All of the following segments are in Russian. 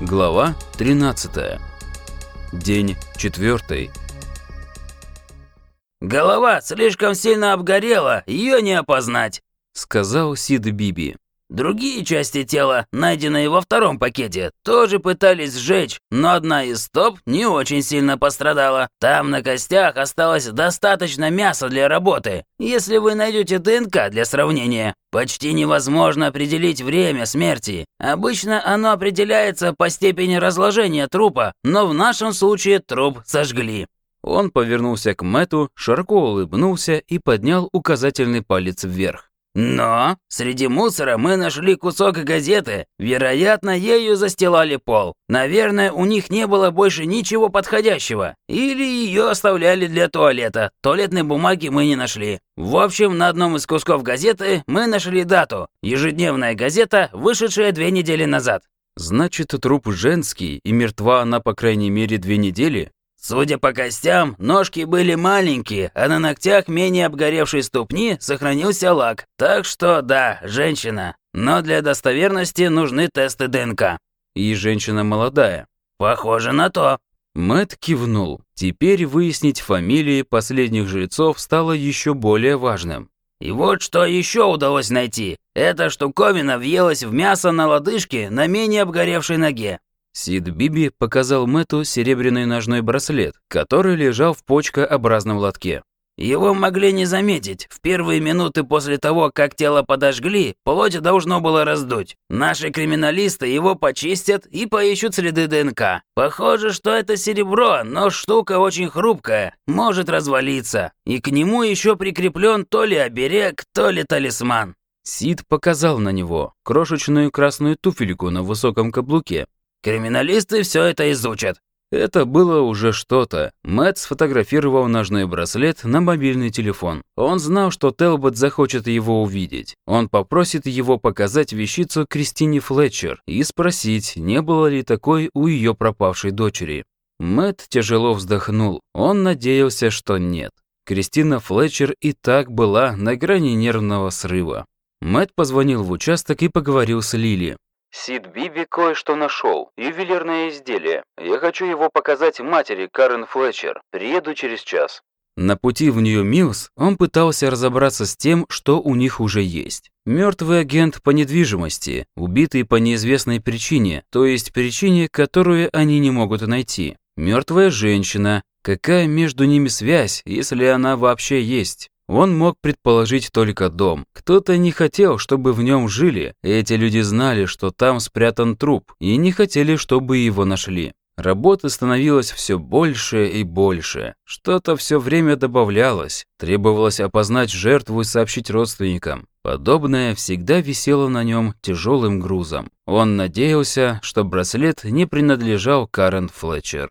Глава 13. День 4. «Голова слишком сильно обгорела, ее не опознать», — сказал Сид Биби. Другие части тела, найденные во втором пакете, тоже пытались сжечь, но одна из стоп не очень сильно пострадала. Там на костях осталось достаточно мяса для работы. Если вы найдете ДНК для сравнения, почти невозможно определить время смерти. Обычно оно определяется по степени разложения трупа, но в нашем случае труп сожгли. Он повернулся к Мэту, широко улыбнулся и поднял указательный палец вверх. Но среди мусора мы нашли кусок газеты. Вероятно, ею застилали пол. Наверное, у них не было больше ничего подходящего. Или ее оставляли для туалета. Туалетной бумаги мы не нашли. В общем, на одном из кусков газеты мы нашли дату. Ежедневная газета, вышедшая две недели назад. Значит, труп женский, и мертва она по крайней мере две недели? Судя по костям, ножки были маленькие, а на ногтях менее обгоревшей ступни сохранился лак. Так что да, женщина. Но для достоверности нужны тесты ДНК. И женщина молодая. Похоже на то. Мэт кивнул. Теперь выяснить фамилии последних жрецов стало еще более важным. И вот что еще удалось найти. Эта штуковина въелась в мясо на лодыжке на менее обгоревшей ноге. Сид Биби показал Мэту серебряный ножной браслет, который лежал в почкообразном лотке. Его могли не заметить. В первые минуты после того, как тело подожгли, плоть должно было раздуть. Наши криминалисты его почистят и поищут следы ДНК. Похоже, что это серебро, но штука очень хрупкая, может развалиться. И к нему еще прикреплен то ли оберег, то ли талисман. Сид показал на него крошечную красную туфельку на высоком каблуке, Криминалисты все это изучат». Это было уже что-то. Мэтт сфотографировал ножной браслет на мобильный телефон. Он знал, что Телбот захочет его увидеть. Он попросит его показать вещицу Кристине Флетчер и спросить, не было ли такой у ее пропавшей дочери. Мэтт тяжело вздохнул. Он надеялся, что нет. Кристина Флетчер и так была на грани нервного срыва. Мэтт позвонил в участок и поговорил с Лили. Сид Биби кое-что нашел. Ювелирное изделие. Я хочу его показать матери Карен Флетчер. Приеду через час. На пути в Нью-Миллс он пытался разобраться с тем, что у них уже есть. Мертвый агент по недвижимости, убитый по неизвестной причине, то есть причине, которую они не могут найти. Мертвая женщина. Какая между ними связь, если она вообще есть? Он мог предположить только дом. Кто-то не хотел, чтобы в нем жили. Эти люди знали, что там спрятан труп, и не хотели, чтобы его нашли. Работы становилось все больше и больше. Что-то все время добавлялось. Требовалось опознать жертву и сообщить родственникам. Подобное всегда висело на нем тяжелым грузом. Он надеялся, что браслет не принадлежал Карен Флетчер.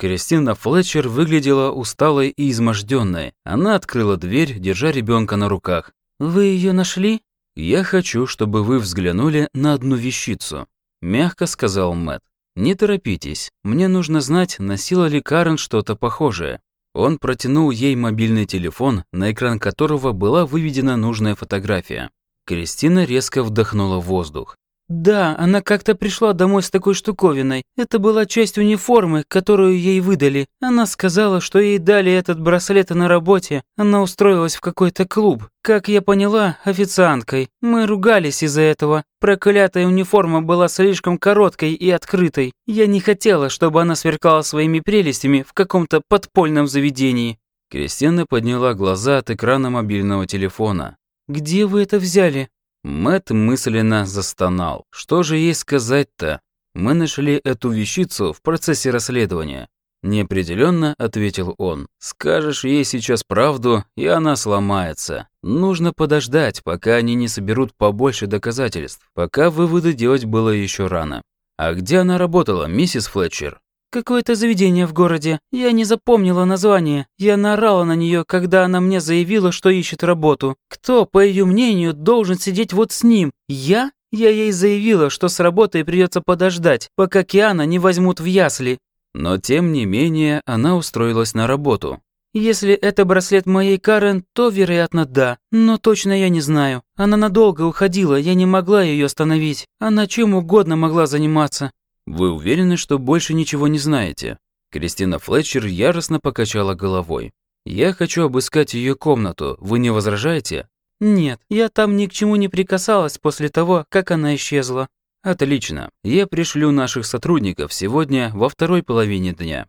Кристина Флетчер выглядела усталой и изможденной. Она открыла дверь, держа ребенка на руках. «Вы ее нашли?» «Я хочу, чтобы вы взглянули на одну вещицу», – мягко сказал Мэтт. «Не торопитесь. Мне нужно знать, носила ли Карен что-то похожее». Он протянул ей мобильный телефон, на экран которого была выведена нужная фотография. Кристина резко вдохнула воздух. Да, она как-то пришла домой с такой штуковиной. Это была часть униформы, которую ей выдали. Она сказала, что ей дали этот браслет на работе. Она устроилась в какой-то клуб. Как я поняла, официанткой. Мы ругались из-за этого. Проклятая униформа была слишком короткой и открытой. Я не хотела, чтобы она сверкала своими прелестями в каком-то подпольном заведении. Кристина подняла глаза от экрана мобильного телефона. «Где вы это взяли?» Мэт мысленно застонал. Что же ей сказать-то? Мы нашли эту вещицу в процессе расследования. Неопределенно ответил он. Скажешь ей сейчас правду, и она сломается. Нужно подождать, пока они не соберут побольше доказательств. Пока выводы делать было еще рано. А где она работала, миссис Флетчер? Какое-то заведение в городе. Я не запомнила название. Я наорала на нее, когда она мне заявила, что ищет работу. Кто, по ее мнению, должен сидеть вот с ним? Я? Я ей заявила, что с работой придется подождать, пока Киана не возьмут в ясли. Но тем не менее она устроилась на работу. Если это браслет моей Карен, то, вероятно, да. Но точно я не знаю. Она надолго уходила, я не могла ее остановить. Она чем угодно могла заниматься. Вы уверены, что больше ничего не знаете?» Кристина Флетчер яростно покачала головой. «Я хочу обыскать ее комнату. Вы не возражаете?» «Нет, я там ни к чему не прикасалась после того, как она исчезла». «Отлично. Я пришлю наших сотрудников сегодня во второй половине дня».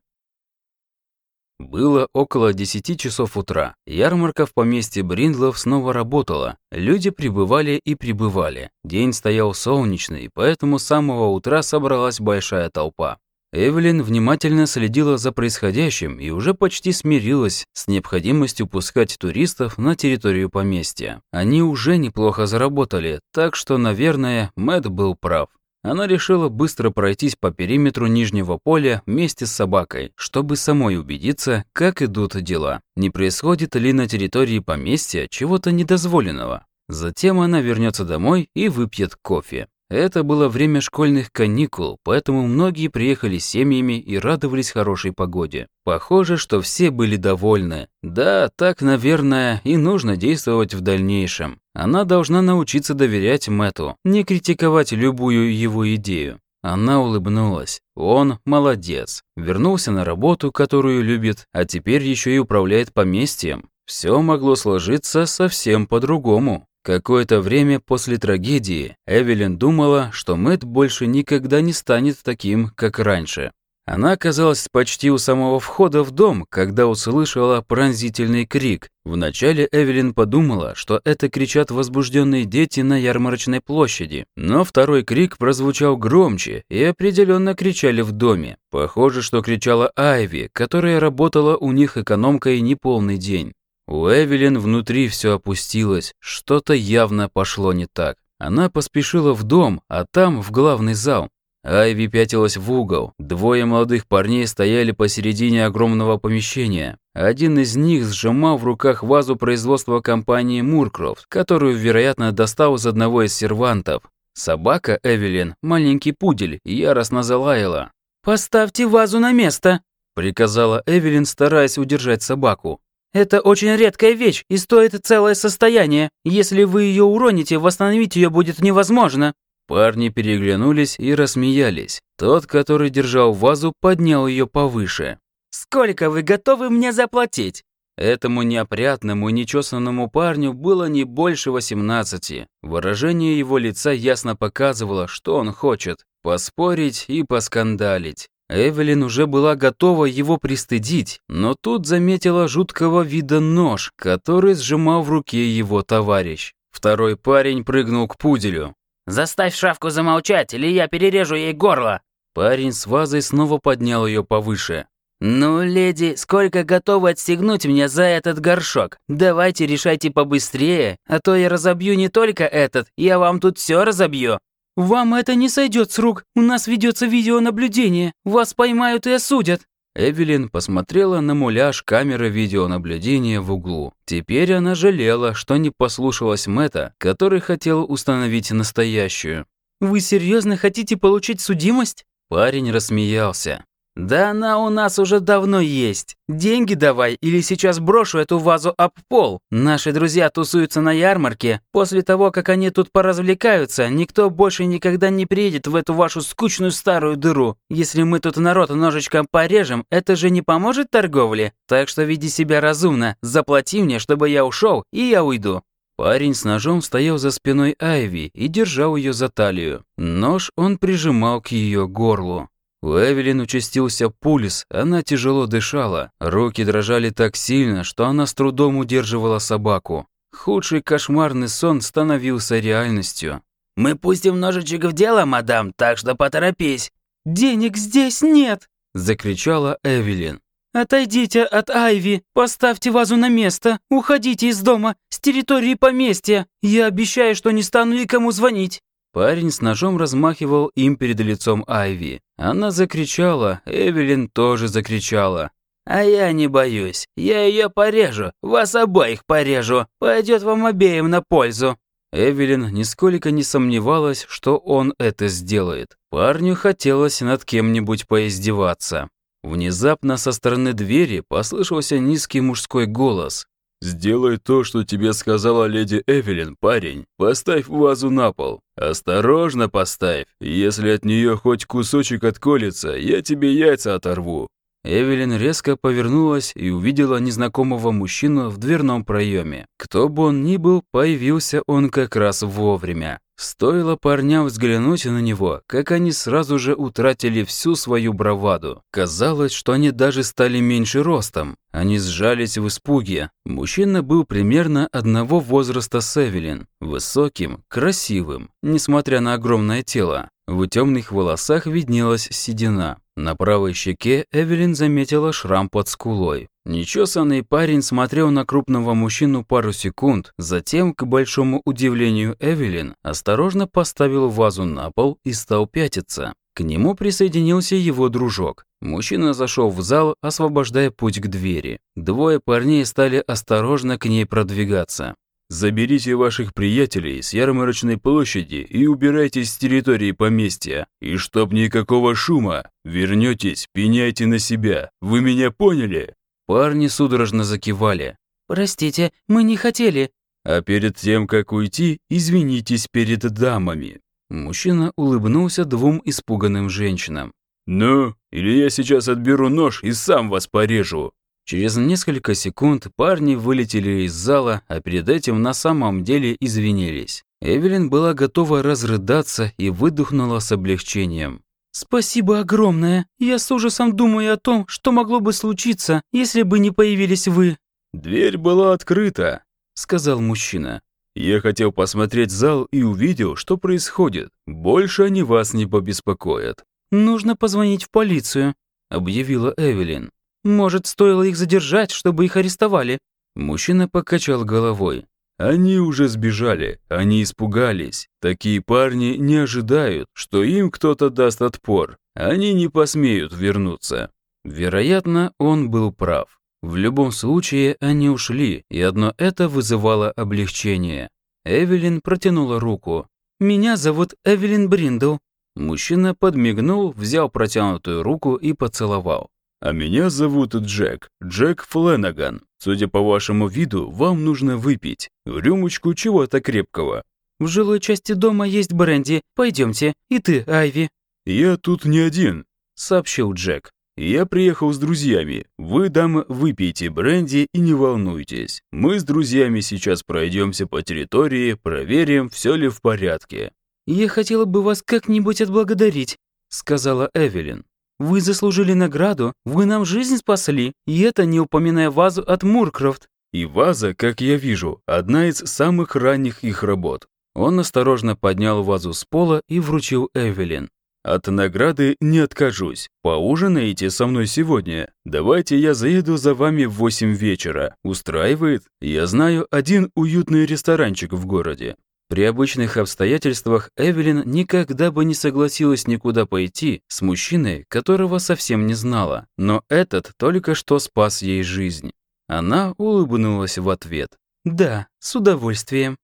Было около 10 часов утра. Ярмарка в поместье Бриндлов снова работала. Люди прибывали и прибывали. День стоял солнечный, поэтому с самого утра собралась большая толпа. Эвелин внимательно следила за происходящим и уже почти смирилась с необходимостью пускать туристов на территорию поместья. Они уже неплохо заработали, так что, наверное, Мэтт был прав. Она решила быстро пройтись по периметру нижнего поля вместе с собакой, чтобы самой убедиться, как идут дела. Не происходит ли на территории поместья чего-то недозволенного. Затем она вернется домой и выпьет кофе. Это было время школьных каникул, поэтому многие приехали семьями и радовались хорошей погоде. Похоже, что все были довольны. Да, так, наверное, и нужно действовать в дальнейшем. Она должна научиться доверять Мэту, не критиковать любую его идею. Она улыбнулась. Он молодец. Вернулся на работу, которую любит, а теперь еще и управляет поместьем. Все могло сложиться совсем по-другому. Какое-то время после трагедии Эвелин думала, что Мэтт больше никогда не станет таким, как раньше. Она оказалась почти у самого входа в дом, когда услышала пронзительный крик. Вначале Эвелин подумала, что это кричат возбужденные дети на ярмарочной площади. Но второй крик прозвучал громче и определенно кричали в доме. Похоже, что кричала Айви, которая работала у них экономкой неполный день. У Эвелин внутри все опустилось, что-то явно пошло не так. Она поспешила в дом, а там в главный зал. Айви пятилась в угол. Двое молодых парней стояли посередине огромного помещения. Один из них сжимал в руках вазу производства компании Муркрофт, которую, вероятно, достал из одного из сервантов. Собака Эвелин, маленький пудель, яростно залаяла. «Поставьте вазу на место!» – приказала Эвелин, стараясь удержать собаку. Это очень редкая вещь и стоит целое состояние. Если вы ее уроните, восстановить ее будет невозможно». Парни переглянулись и рассмеялись. Тот, который держал вазу, поднял ее повыше. «Сколько вы готовы мне заплатить?» Этому неопрятному и нечесанному парню было не больше 18. Выражение его лица ясно показывало, что он хочет – поспорить и поскандалить. Эвелин уже была готова его пристыдить, но тут заметила жуткого вида нож, который сжимал в руке его товарищ. Второй парень прыгнул к пуделю. «Заставь шавку замолчать, или я перережу ей горло!» Парень с вазой снова поднял ее повыше. «Ну, леди, сколько готовы отстегнуть мне за этот горшок? Давайте решайте побыстрее, а то я разобью не только этот, я вам тут все разобью!» «Вам это не сойдет с рук. У нас ведется видеонаблюдение. Вас поймают и осудят». Эвелин посмотрела на муляж камеры видеонаблюдения в углу. Теперь она жалела, что не послушалась Мэтта, который хотел установить настоящую. «Вы серьезно хотите получить судимость?» Парень рассмеялся. «Да она у нас уже давно есть. Деньги давай, или сейчас брошу эту вазу об пол. Наши друзья тусуются на ярмарке. После того, как они тут поразвлекаются, никто больше никогда не приедет в эту вашу скучную старую дыру. Если мы тут народ ножичком порежем, это же не поможет торговле. Так что веди себя разумно, заплати мне, чтобы я ушел, и я уйду». Парень с ножом стоял за спиной Айви и держал ее за талию. Нож он прижимал к ее горлу. У Эвелин участился пульс, она тяжело дышала. Руки дрожали так сильно, что она с трудом удерживала собаку. Худший кошмарный сон становился реальностью. «Мы пустим ножичек в дело, мадам, так что поторопись». «Денег здесь нет!» – закричала Эвелин. «Отойдите от Айви, поставьте вазу на место, уходите из дома, с территории поместья. Я обещаю, что не стану никому звонить». Парень с ножом размахивал им перед лицом Айви. Она закричала, Эвелин тоже закричала. «А я не боюсь. Я ее порежу. Вас обоих порежу. Пойдет вам обеим на пользу». Эвелин нисколько не сомневалась, что он это сделает. Парню хотелось над кем-нибудь поиздеваться. Внезапно со стороны двери послышался низкий мужской голос. «Сделай то, что тебе сказала леди Эвелин, парень. Поставь вазу на пол. Осторожно поставь. Если от нее хоть кусочек отколется, я тебе яйца оторву». Эвелин резко повернулась и увидела незнакомого мужчину в дверном проеме. Кто бы он ни был, появился он как раз вовремя. Стоило парням взглянуть на него, как они сразу же утратили всю свою браваду. Казалось, что они даже стали меньше ростом. Они сжались в испуге. Мужчина был примерно одного возраста с Эвелин. Высоким, красивым, несмотря на огромное тело. В темных волосах виднелась седина. На правой щеке Эвелин заметила шрам под скулой. Нечесанный парень смотрел на крупного мужчину пару секунд, затем, к большому удивлению Эвелин, осторожно поставил вазу на пол и стал пятиться. К нему присоединился его дружок. Мужчина зашел в зал, освобождая путь к двери. Двое парней стали осторожно к ней продвигаться. Заберите ваших приятелей с ярмарочной площади и убирайтесь с территории поместья. И чтоб никакого шума. Вернетесь, пеняйте на себя. Вы меня поняли?» Парни судорожно закивали. «Простите, мы не хотели». «А перед тем, как уйти, извинитесь перед дамами». Мужчина улыбнулся двум испуганным женщинам. «Ну, или я сейчас отберу нож и сам вас порежу». Через несколько секунд парни вылетели из зала, а перед этим на самом деле извинились. Эвелин была готова разрыдаться и выдохнула с облегчением. «Спасибо огромное. Я с ужасом думаю о том, что могло бы случиться, если бы не появились вы». «Дверь была открыта», — сказал мужчина. «Я хотел посмотреть зал и увидел, что происходит. Больше они вас не побеспокоят». «Нужно позвонить в полицию», — объявила Эвелин. Может, стоило их задержать, чтобы их арестовали?» Мужчина покачал головой. «Они уже сбежали, они испугались. Такие парни не ожидают, что им кто-то даст отпор. Они не посмеют вернуться». Вероятно, он был прав. В любом случае, они ушли, и одно это вызывало облегчение. Эвелин протянула руку. «Меня зовут Эвелин Бриндл». Мужчина подмигнул, взял протянутую руку и поцеловал. «А меня зовут Джек, Джек Фленаган. Судя по вашему виду, вам нужно выпить рюмочку чего-то крепкого». «В жилой части дома есть бренди. Пойдемте. И ты, Айви». «Я тут не один», — сообщил Джек. «Я приехал с друзьями. Вы, дамы, выпейте бренди и не волнуйтесь. Мы с друзьями сейчас пройдемся по территории, проверим, все ли в порядке». «Я хотела бы вас как-нибудь отблагодарить», — сказала Эвелин. Вы заслужили награду, вы нам жизнь спасли, и это не упоминая вазу от Муркрофт». И ваза, как я вижу, одна из самых ранних их работ. Он осторожно поднял вазу с пола и вручил Эвелин. «От награды не откажусь. Поужинаете со мной сегодня? Давайте я заеду за вами в восемь вечера. Устраивает? Я знаю один уютный ресторанчик в городе. При обычных обстоятельствах Эвелин никогда бы не согласилась никуда пойти с мужчиной, которого совсем не знала, но этот только что спас ей жизнь. Она улыбнулась в ответ. «Да, с удовольствием».